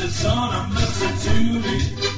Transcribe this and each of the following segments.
It's on a message to me.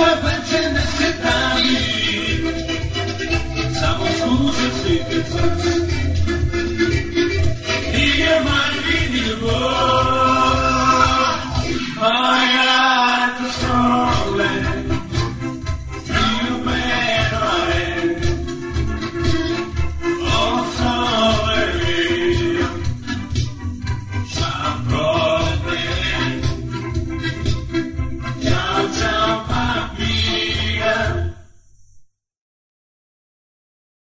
Papa.